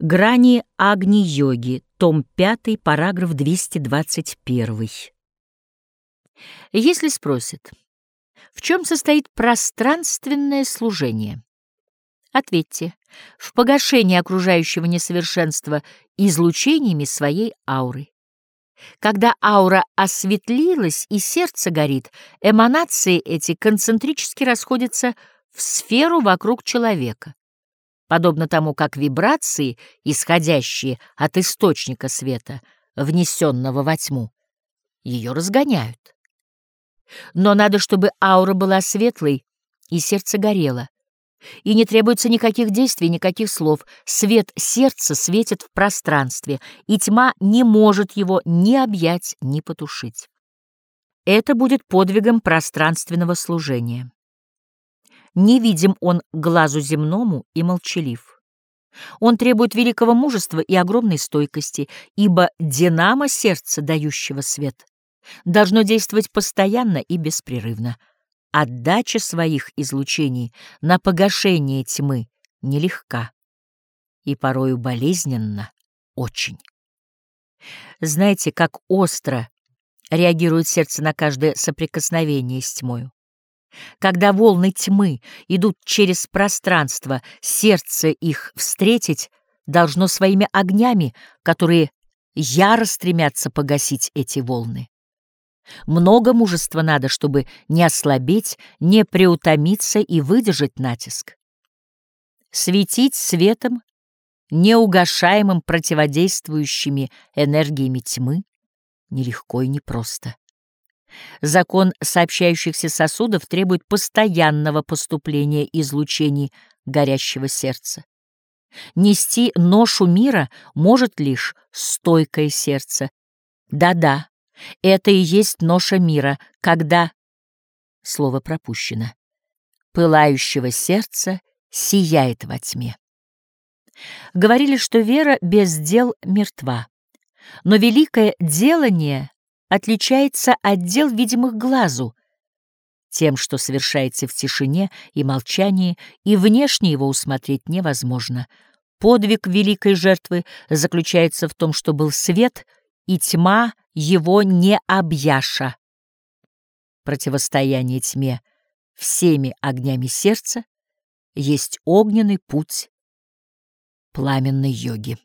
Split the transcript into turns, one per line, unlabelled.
Грани Агни-йоги, том 5, параграф 221. Если спросят, в чем состоит пространственное служение? Ответьте, в погашении окружающего несовершенства излучениями своей ауры. Когда аура осветлилась и сердце горит, эманации эти концентрически расходятся в сферу вокруг человека подобно тому, как вибрации, исходящие от источника света, внесенного во тьму, ее разгоняют. Но надо, чтобы аура была светлой и сердце горело. И не требуется никаких действий, никаких слов. Свет сердца светит в пространстве, и тьма не может его ни объять, ни потушить. Это будет подвигом пространственного служения невидим он глазу земному и молчалив. Он требует великого мужества и огромной стойкости, ибо динамо сердца, дающего свет, должно действовать постоянно и беспрерывно. Отдача своих излучений на погашение тьмы нелегка и порою болезненно очень. Знаете, как остро реагирует сердце на каждое соприкосновение с тьмою? Когда волны тьмы идут через пространство, сердце их встретить должно своими огнями, которые яро стремятся погасить эти волны. Много мужества надо, чтобы не ослабеть, не преутомиться и выдержать натиск. Светить светом, неугашаемым противодействующими энергиями тьмы, нелегко и непросто. Закон сообщающихся сосудов требует постоянного поступления излучений горящего сердца. Нести ношу мира может лишь стойкое сердце. Да-да, это и есть ноша мира, когда... Слово пропущено. Пылающего сердца сияет во тьме. Говорили, что вера без дел мертва. Но великое делание отличается от дел, видимых глазу, тем, что совершается в тишине и молчании, и внешне его усмотреть невозможно. Подвиг великой жертвы заключается в том, что был свет, и тьма его не объяша. Противостояние тьме всеми огнями сердца есть огненный путь пламенной йоги.